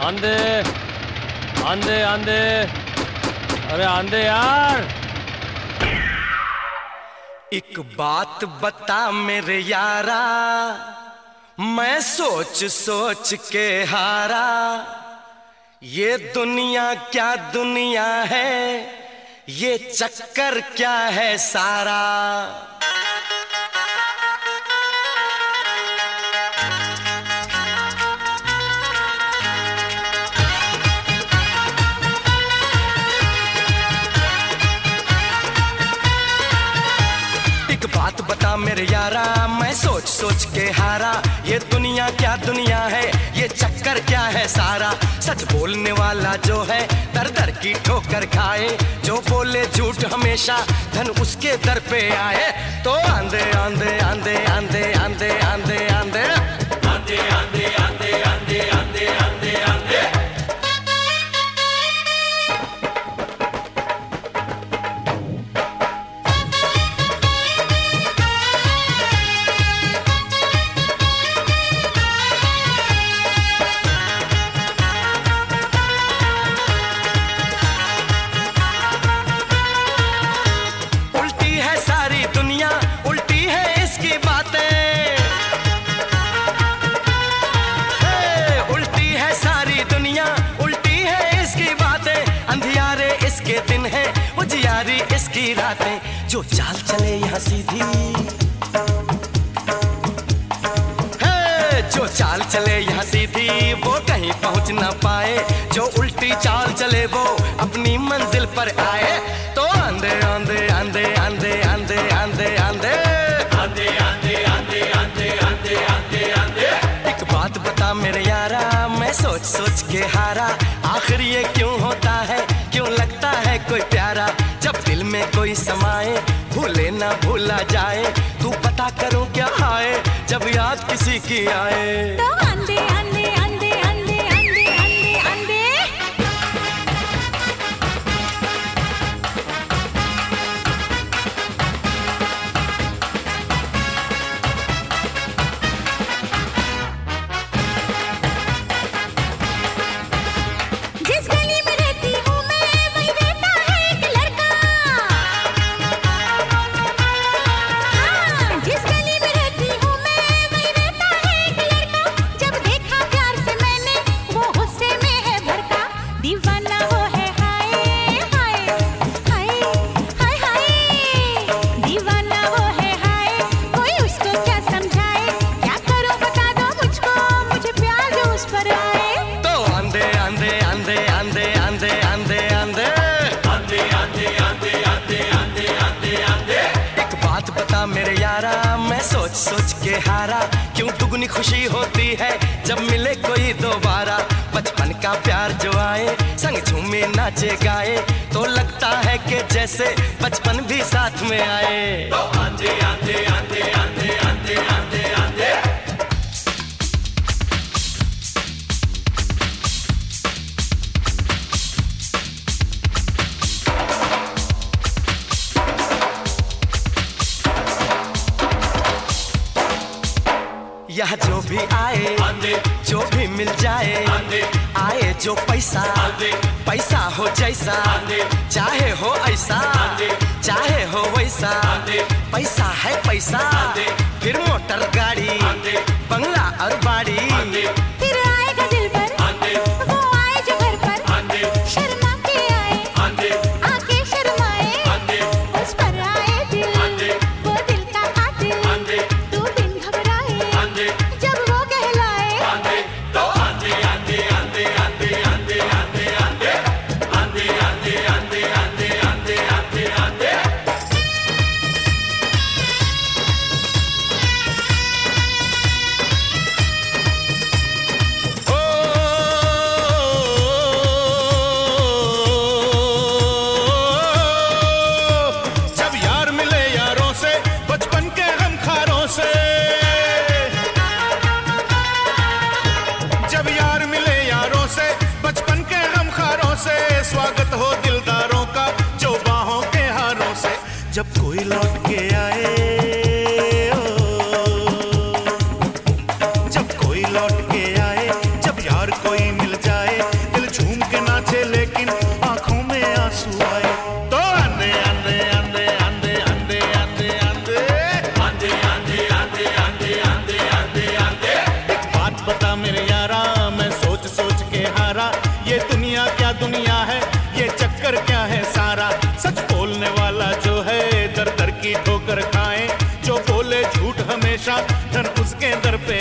आंधे आंधे आंधे। अरे आंधे यार। एक बात बता मेरे यारा, मैं सोच सोच के हारा। ये दुनिया क्या दुनिया है, ये चक्कर क्या है सारा? बता मेरे यारा मैं सोच सोच के हारा। ये दुनिया क्या दुनिया है ये चक्कर क्या है सारा? सच बोलने वाला जो है दर दर की ठोकर खाए। जो बोले झूठ हमेशा धन उसके दर पे आए। तो आंधे आंधे आंधे आंधे आंधे आंधे आंधे, आंधे इसके दिन है उजियारी इसकी रातें जो चाल चले यहाँ सीधी जो चाल चले यहाँ सीधी वो कहीं पहुँच ना पाए जो उल्टी चाल चले वो अपनी मंजिल पर आए तो आंधे आंधे आंधे आंधे आंधे आंधे आंधे आंधे आंधे आंधे आंधे आंधे आंधे आंधे एक बात बता मेरे यारा मैं सोच सोच के हारा भूले ना भूला जाए। तू पता करो क्या आए जब याद किसी की आए। तो आंधे सोच के हारा, क्यों दुगनी खुशी होती है? जब मिले कोई दोबारा, बचपन का प्यार जो आए, संग झूमे, नाचे, गाए तो लगता है कि जैसे बचपन भी साथ में आए। तो आंधे आंधे आंधे आंधे आंधे आंधे आंधे यह जो भी आए जो भी मिल जाए आए जो पैसा पैसा हो जैसा चाहे हो ऐसा चाहे हो वैसा पैसा है पैसा फिर मोटर गाड़ी बंगला और बाड़ी स्वागत हो दिलदारों का जो बाहों के हारों से। जब कोई लौट के आए जब कोई लौट के आए, जब यार कोई ठोकर खाए जो बोले झूठ हमेशा धन उसके दर पे